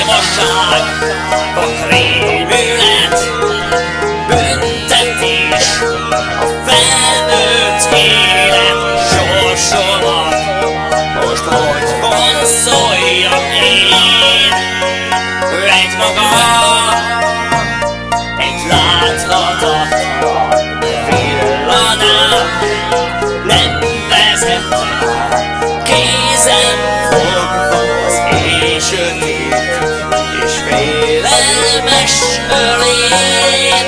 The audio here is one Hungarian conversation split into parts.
Gyilkosság, a rémület, büntetés, a felnőtt élet sorsomat. Most hogy van szóljak én, egy maga, egy láthatatlan villanám, nem vezet, kézem fogva az éjsötét. föléd,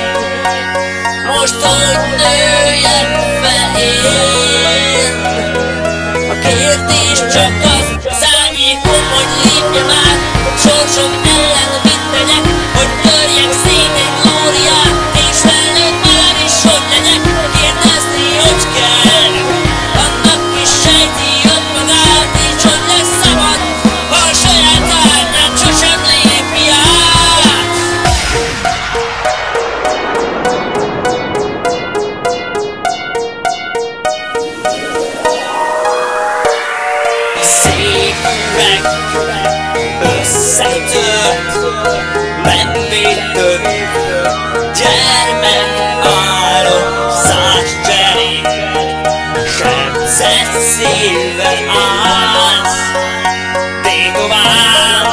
most hogy nőjek fel én. A kérdés csak az, számít, hogy lépj már, hogy sorsom üveg összetört Medvétől gyermek álom száz cserék. Sebzett szívvel állsz Tékován,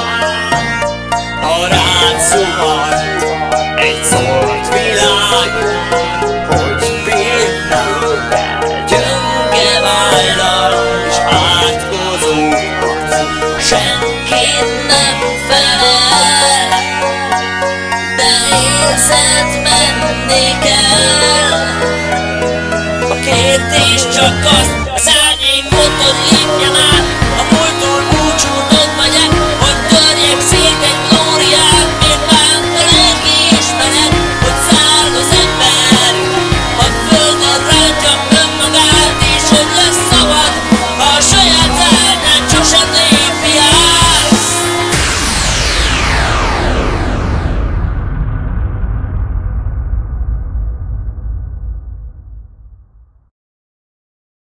ha rád zuhat